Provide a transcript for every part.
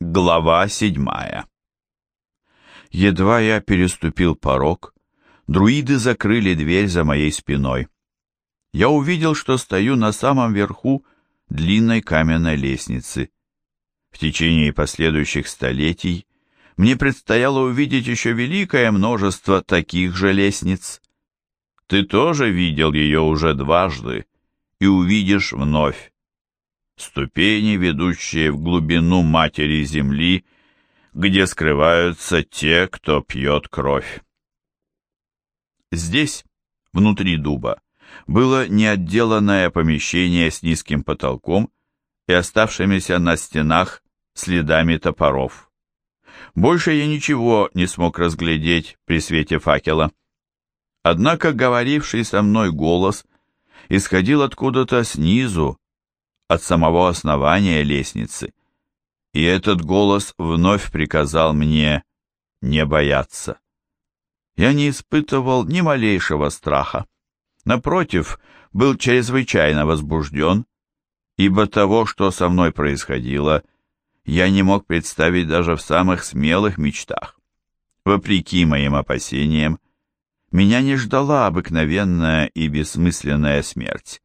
Глава седьмая Едва я переступил порог, друиды закрыли дверь за моей спиной. Я увидел, что стою на самом верху длинной каменной лестницы. В течение последующих столетий мне предстояло увидеть еще великое множество таких же лестниц. Ты тоже видел ее уже дважды и увидишь вновь ступени, ведущие в глубину матери земли, где скрываются те, кто пьет кровь. Здесь, внутри дуба, было неотделанное помещение с низким потолком и оставшимися на стенах следами топоров. Больше я ничего не смог разглядеть при свете факела. Однако говоривший со мной голос исходил откуда-то снизу, от самого основания лестницы, и этот голос вновь приказал мне не бояться. Я не испытывал ни малейшего страха. Напротив, был чрезвычайно возбужден, ибо того, что со мной происходило, я не мог представить даже в самых смелых мечтах. Вопреки моим опасениям, меня не ждала обыкновенная и бессмысленная смерть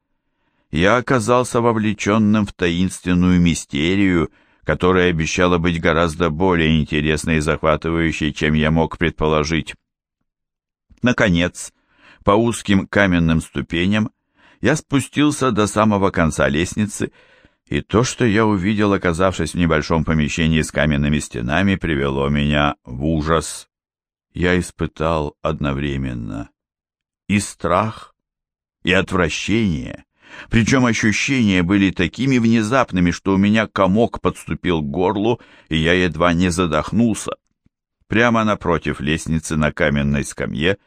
я оказался вовлеченным в таинственную мистерию, которая обещала быть гораздо более интересной и захватывающей, чем я мог предположить. Наконец, по узким каменным ступеням я спустился до самого конца лестницы, и то, что я увидел, оказавшись в небольшом помещении с каменными стенами, привело меня в ужас. Я испытал одновременно и страх, и отвращение, причем ощущения были такими внезапными, что у меня комок подступил к горлу, и я едва не задохнулся. Прямо напротив лестницы на каменной скамье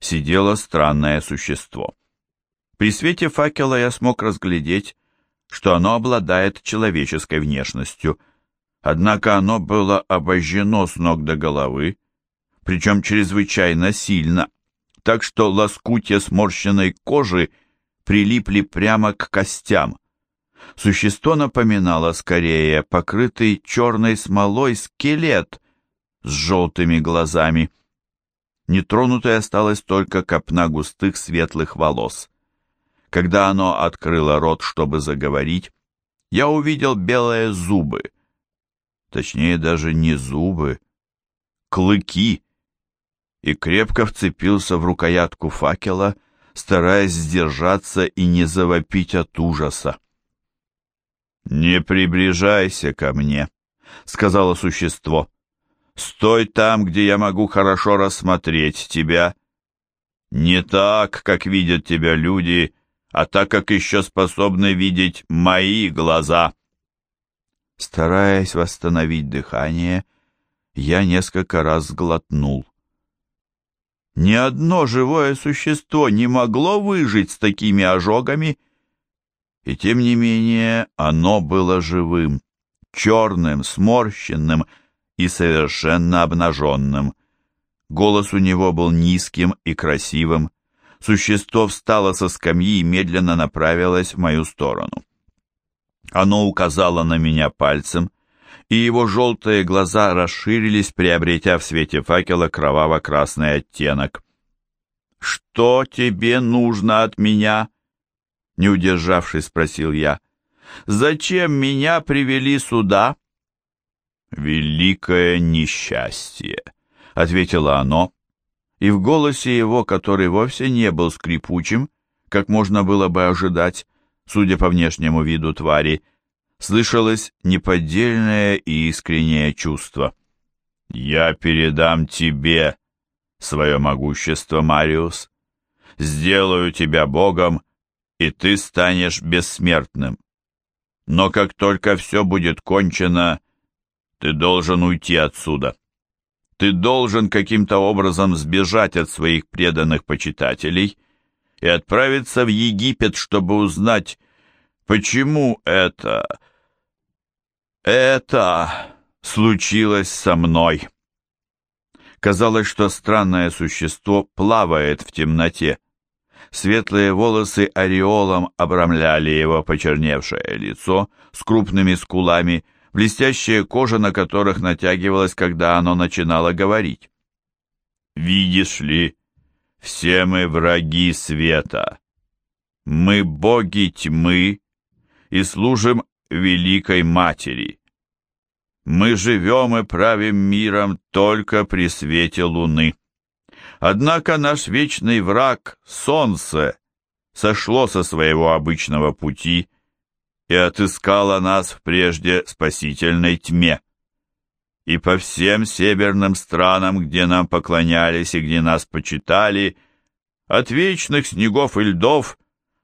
сидело странное существо. При свете факела я смог разглядеть, что оно обладает человеческой внешностью, однако оно было обожжено с ног до головы, причем чрезвычайно сильно, так что лоскутья сморщенной кожи прилипли прямо к костям. Существо напоминало скорее покрытый черной смолой скелет с желтыми глазами. Нетронутой осталась только копна густых светлых волос. Когда оно открыло рот, чтобы заговорить, я увидел белые зубы. Точнее, даже не зубы, клыки, и крепко вцепился в рукоятку факела, стараясь сдержаться и не завопить от ужаса. «Не приближайся ко мне», — сказала существо. «Стой там, где я могу хорошо рассмотреть тебя. Не так, как видят тебя люди, а так, как еще способны видеть мои глаза». Стараясь восстановить дыхание, я несколько раз сглотнул. Ни одно живое существо не могло выжить с такими ожогами, и тем не менее оно было живым, черным, сморщенным и совершенно обнаженным. Голос у него был низким и красивым. Существо встало со скамьи и медленно направилось в мою сторону. Оно указало на меня пальцем, и его желтые глаза расширились, приобретя в свете факела кроваво-красный оттенок. «Что тебе нужно от меня?» Не удержавшись, спросил я. «Зачем меня привели сюда?» «Великое несчастье», — ответило оно, и в голосе его, который вовсе не был скрипучим, как можно было бы ожидать, судя по внешнему виду твари, слышалось неподдельное и искреннее чувство. «Я передам тебе свое могущество, Мариус. Сделаю тебя Богом, и ты станешь бессмертным. Но как только все будет кончено, ты должен уйти отсюда. Ты должен каким-то образом сбежать от своих преданных почитателей и отправиться в Египет, чтобы узнать, почему это это случилось со мной. Казалось, что странное существо плавает в темноте. Светлые волосы ореолом обрамляли его почерневшее лицо с крупными скулами, блестящая кожа на которых натягивалась, когда оно начинало говорить. «Видишь ли, все мы враги света. Мы боги тьмы и служим Великой Матери. Мы живем и правим миром только при свете луны. Однако наш вечный враг, солнце, сошло со своего обычного пути и отыскало нас в прежде спасительной тьме. И по всем северным странам, где нам поклонялись и где нас почитали, от вечных снегов и льдов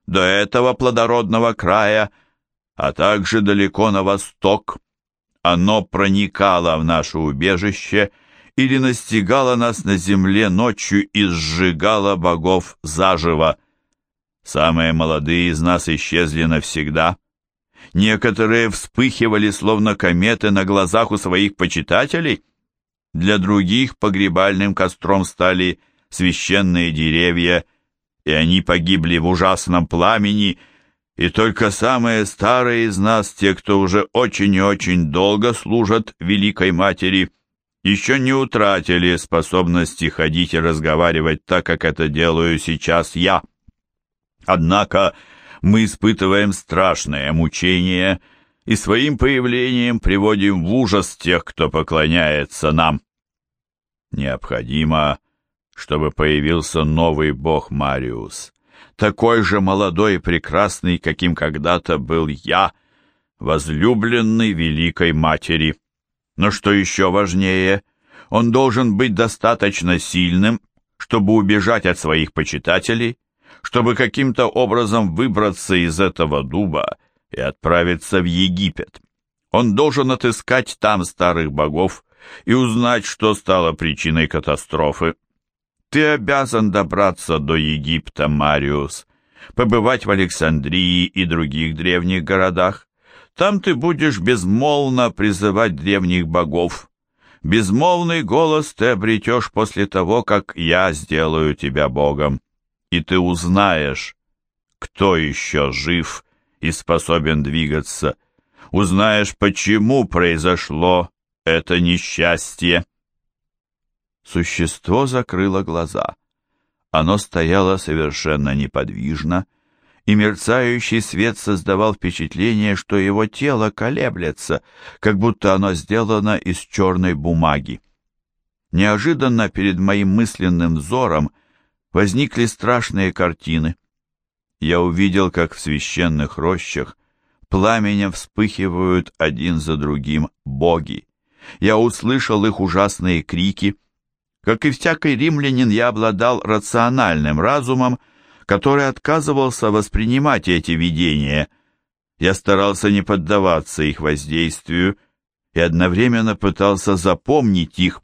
до этого плодородного края, а также далеко на восток, оно проникало в наше убежище или настигало нас на земле ночью и сжигало богов заживо. Самые молодые из нас исчезли навсегда. Некоторые вспыхивали, словно кометы, на глазах у своих почитателей. Для других погребальным костром стали священные деревья, и они погибли в ужасном пламени, и только самые старые из нас, те, кто уже очень и очень долго служат Великой Матери, еще не утратили способности ходить и разговаривать так, как это делаю сейчас я. Однако мы испытываем страшное мучение и своим появлением приводим в ужас тех, кто поклоняется нам. Необходимо, чтобы появился новый бог Мариус, такой же молодой и прекрасный, каким когда-то был я, возлюбленный Великой Матери. Но что еще важнее, он должен быть достаточно сильным, чтобы убежать от своих почитателей, чтобы каким-то образом выбраться из этого дуба и отправиться в Египет. Он должен отыскать там старых богов и узнать, что стало причиной катастрофы. Ты обязан добраться до Египта, Мариус, побывать в Александрии и других древних городах. Там ты будешь безмолвно призывать древних богов. Безмолвный голос ты обретешь после того, как я сделаю тебя богом, и ты узнаешь, кто еще жив и способен двигаться, узнаешь, почему произошло это несчастье. Существо закрыло глаза. Оно стояло совершенно неподвижно, и мерцающий свет создавал впечатление, что его тело колеблется, как будто оно сделано из черной бумаги. Неожиданно перед моим мысленным взором возникли страшные картины. Я увидел, как в священных рощах пламенем вспыхивают один за другим боги. Я услышал их ужасные крики — как и всякий римлянин, я обладал рациональным разумом, который отказывался воспринимать эти видения. Я старался не поддаваться их воздействию и одновременно пытался запомнить их.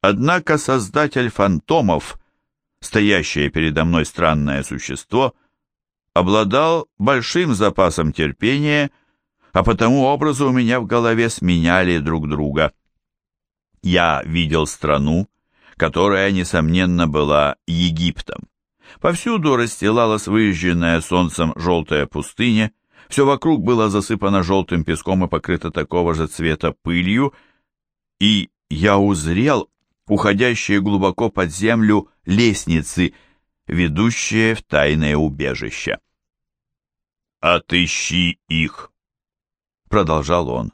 Однако создатель фантомов, стоящее передо мной странное существо, обладал большим запасом терпения, а потому образы у меня в голове сменяли друг друга. Я видел страну, которая, несомненно, была Египтом. Повсюду расстилалась выезженная солнцем желтая пустыня, все вокруг было засыпано желтым песком и покрыто такого же цвета пылью, и я узрел уходящие глубоко под землю лестницы, ведущие в тайное убежище. «Отыщи их!» — продолжал он.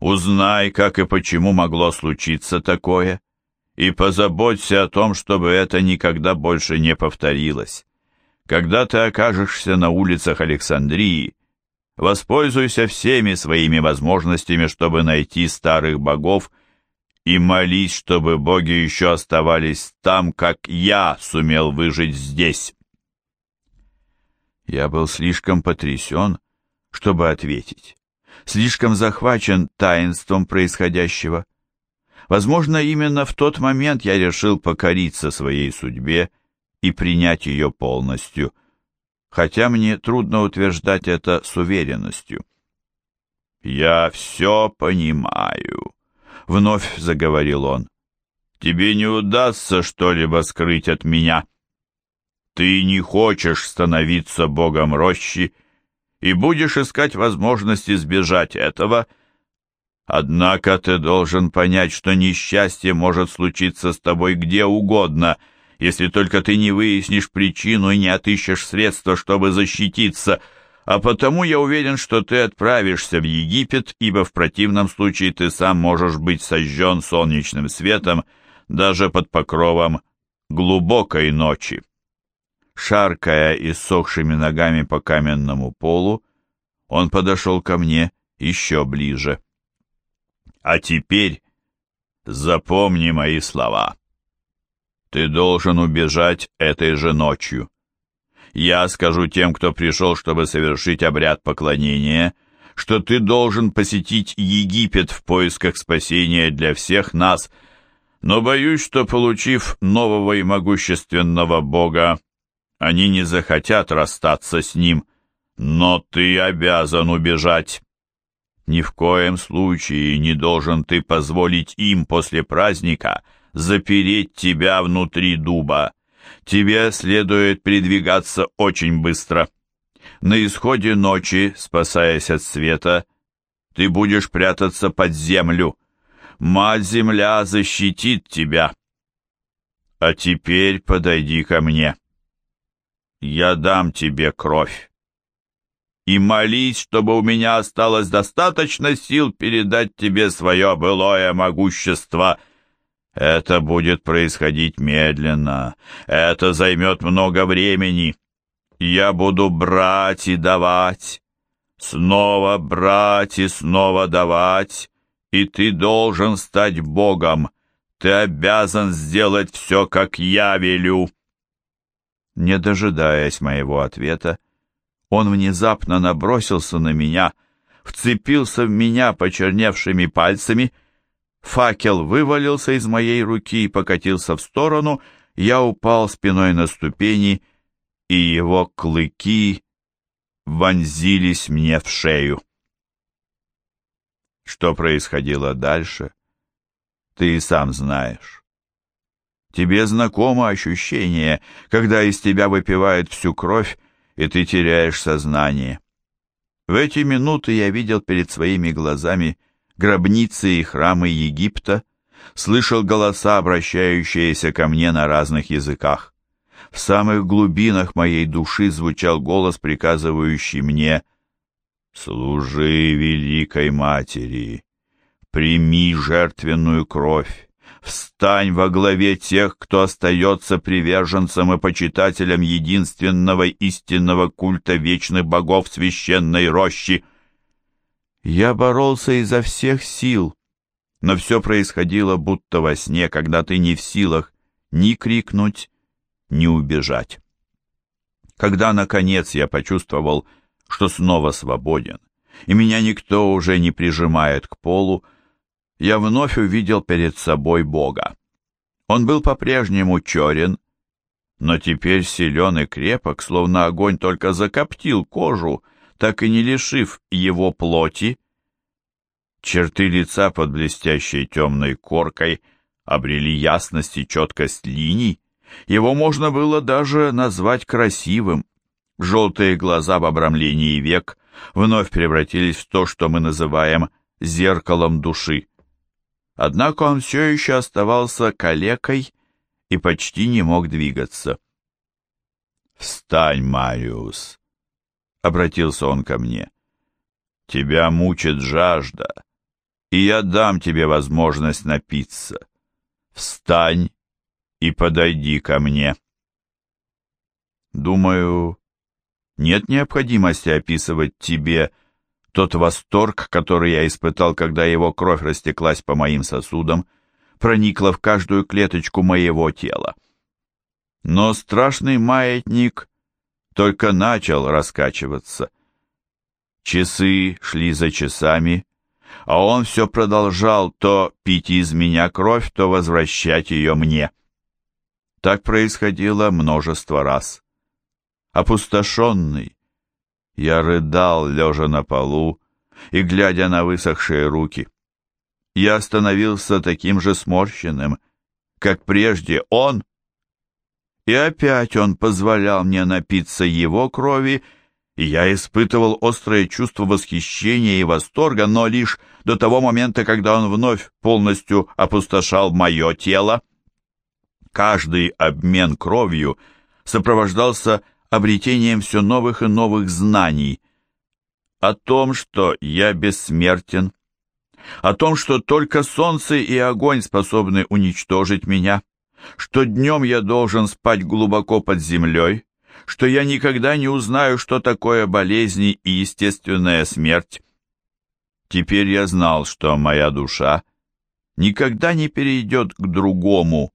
«Узнай, как и почему могло случиться такое и позаботься о том, чтобы это никогда больше не повторилось. Когда ты окажешься на улицах Александрии, воспользуйся всеми своими возможностями, чтобы найти старых богов, и молись, чтобы боги еще оставались там, как я сумел выжить здесь. Я был слишком потрясен, чтобы ответить, слишком захвачен таинством происходящего. Возможно, именно в тот момент я решил покориться своей судьбе и принять ее полностью, хотя мне трудно утверждать это с уверенностью. «Я все понимаю», — вновь заговорил он. «Тебе не удастся что-либо скрыть от меня. Ты не хочешь становиться богом рощи и будешь искать возможность избежать этого, — Однако ты должен понять, что несчастье может случиться с тобой где угодно, если только ты не выяснишь причину и не отыщешь средства, чтобы защититься, а потому я уверен, что ты отправишься в Египет, ибо в противном случае ты сам можешь быть сожжен солнечным светом даже под покровом глубокой ночи. Шаркая иссохшими ногами по каменному полу, он подошел ко мне еще ближе. А теперь запомни мои слова. Ты должен убежать этой же ночью. Я скажу тем, кто пришел, чтобы совершить обряд поклонения, что ты должен посетить Египет в поисках спасения для всех нас, но боюсь, что, получив нового и могущественного Бога, они не захотят расстаться с ним, но ты обязан убежать. Ни в коем случае не должен ты позволить им после праздника запереть тебя внутри дуба. Тебе следует передвигаться очень быстро. На исходе ночи, спасаясь от света, ты будешь прятаться под землю. Мать-Земля защитит тебя. А теперь подойди ко мне. Я дам тебе кровь и молись, чтобы у меня осталось достаточно сил передать тебе свое былое могущество. Это будет происходить медленно, это займет много времени. Я буду брать и давать, снова брать и снова давать, и ты должен стать Богом. Ты обязан сделать все, как я велю. Не дожидаясь моего ответа, он внезапно набросился на меня, вцепился в меня почерневшими пальцами. Факел вывалился из моей руки и покатился в сторону. Я упал спиной на ступени, и его клыки вонзились мне в шею. Что происходило дальше, ты и сам знаешь. Тебе знакомо ощущение, когда из тебя выпивает всю кровь, и ты теряешь сознание. В эти минуты я видел перед своими глазами гробницы и храмы Египта, слышал голоса, обращающиеся ко мне на разных языках. В самых глубинах моей души звучал голос, приказывающий мне «Служи Великой Матери, прими жертвенную кровь, Встань во главе тех, кто остается приверженцем и почитателем единственного истинного культа вечных богов священной рощи. Я боролся изо всех сил, но все происходило будто во сне, когда ты не в силах ни крикнуть, ни убежать. Когда, наконец, я почувствовал, что снова свободен, и меня никто уже не прижимает к полу, я вновь увидел перед собой Бога. Он был по-прежнему черен, но теперь силен и крепок, словно огонь только закоптил кожу, так и не лишив его плоти. Черты лица под блестящей темной коркой обрели ясность и четкость линий. Его можно было даже назвать красивым. Желтые глаза в обрамлении век вновь превратились в то, что мы называем зеркалом души. Однако он все еще оставался калекой и почти не мог двигаться. «Встань, Мариус!» — обратился он ко мне. «Тебя мучит жажда, и я дам тебе возможность напиться. Встань и подойди ко мне». Думаю, нет необходимости описывать тебе, тот восторг, который я испытал, когда его кровь растеклась по моим сосудам, проникла в каждую клеточку моего тела. Но страшный маятник только начал раскачиваться. Часы шли за часами, а он все продолжал то пить из меня кровь, то возвращать ее мне. Так происходило множество раз. Опустошенный, я рыдал, лежа на полу и глядя на высохшие руки. Я становился таким же сморщенным, как прежде он, и опять он позволял мне напиться его крови, и я испытывал острое чувство восхищения и восторга, но лишь до того момента, когда он вновь полностью опустошал мое тело. Каждый обмен кровью сопровождался обретением все новых и новых знаний. О том, что я бессмертен, о том, что только солнце и огонь способны уничтожить меня, что днем я должен спать глубоко под землей, что я никогда не узнаю, что такое болезни и естественная смерть. Теперь я знал, что моя душа никогда не перейдет к другому,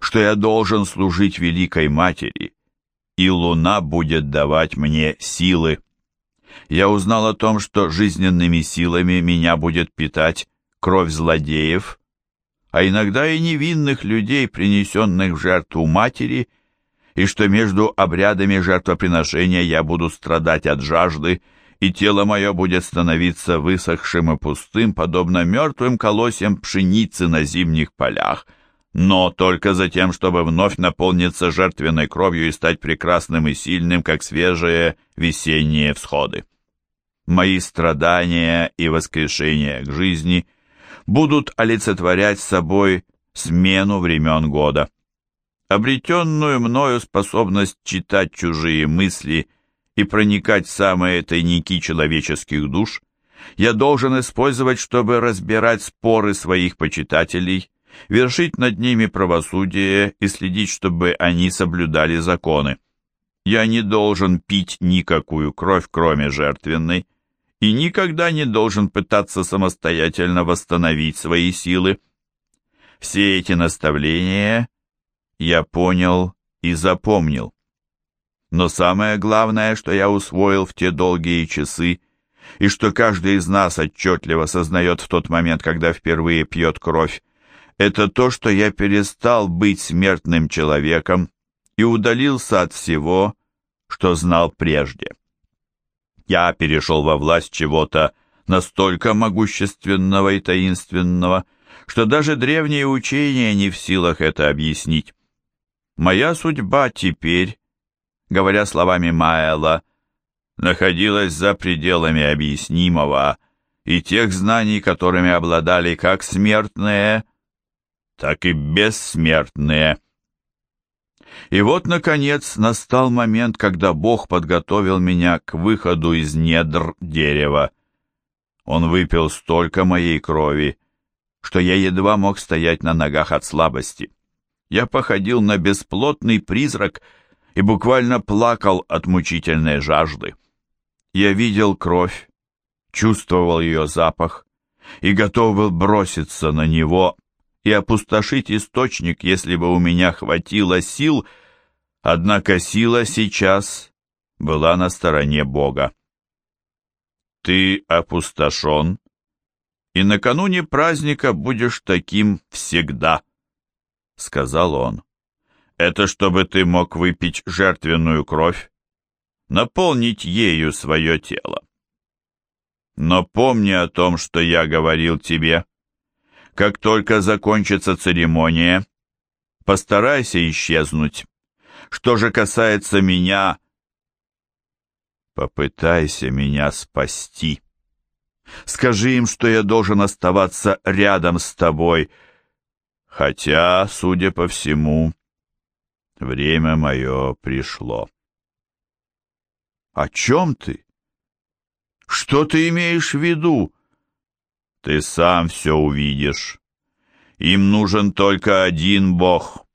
что я должен служить Великой Матери, и луна будет давать мне силы. Я узнал о том, что жизненными силами меня будет питать кровь злодеев, а иногда и невинных людей, принесенных в жертву матери, и что между обрядами жертвоприношения я буду страдать от жажды, и тело мое будет становиться высохшим и пустым, подобно мертвым колосьям пшеницы на зимних полях, но только за тем, чтобы вновь наполниться жертвенной кровью и стать прекрасным и сильным, как свежие весенние всходы. Мои страдания и воскрешения к жизни будут олицетворять собой смену времен года. Обретенную мною способность читать чужие мысли и проникать в самые тайники человеческих душ я должен использовать, чтобы разбирать споры своих почитателей, вершить над ними правосудие и следить, чтобы они соблюдали законы. Я не должен пить никакую кровь, кроме жертвенной, и никогда не должен пытаться самостоятельно восстановить свои силы. Все эти наставления я понял и запомнил. Но самое главное, что я усвоил в те долгие часы, и что каждый из нас отчетливо сознает в тот момент, когда впервые пьет кровь, это то, что я перестал быть смертным человеком и удалился от всего, что знал прежде. Я перешел во власть чего-то настолько могущественного и таинственного, что даже древние учения не в силах это объяснить. Моя судьба теперь, говоря словами Маэла, находилась за пределами объяснимого и тех знаний, которыми обладали как смертные, так и бессмертные. И вот, наконец, настал момент, когда Бог подготовил меня к выходу из недр дерева. Он выпил столько моей крови, что я едва мог стоять на ногах от слабости я походил на бесплотный призрак и буквально плакал от мучительной жажды. Я видел кровь, чувствовал ее запах и готов был броситься на него и опустошить источник, если бы у меня хватило сил, однако сила сейчас была на стороне Бога. Ты опустошен, и накануне праздника будешь таким всегда сказал он. «Это чтобы ты мог выпить жертвенную кровь, наполнить ею свое тело. Но помни о том, что я говорил тебе. Как только закончится церемония, постарайся исчезнуть. Что же касается меня, попытайся меня спасти. Скажи им, что я должен оставаться рядом с тобой, — Хотя, судя по всему, время мое пришло. О чем ты? Что ты имеешь в виду? Ты сам все увидишь. Им нужен только один Бог.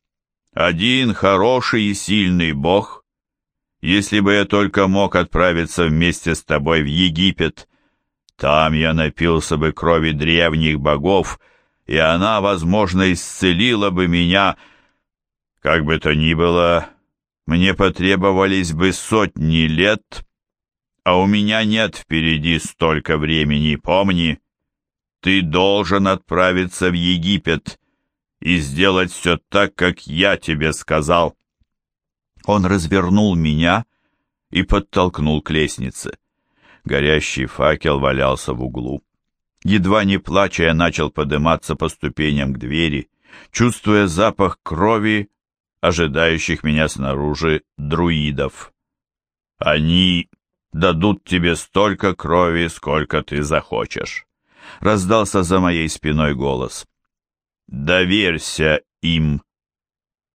Один хороший и сильный Бог. Если бы я только мог отправиться вместе с тобой в Египет, там я напился бы крови древних богов — и она, возможно, исцелила бы меня. Как бы то ни было, мне потребовались бы сотни лет, а у меня нет впереди столько времени, помни. Ты должен отправиться в Египет и сделать все так, как я тебе сказал. Он развернул меня и подтолкнул к лестнице. Горящий факел валялся в углу. Едва не плача, я начал подниматься по ступеням к двери, чувствуя запах крови, ожидающих меня снаружи друидов. Они дадут тебе столько крови, сколько ты захочешь. Раздался за моей спиной голос. Доверься им.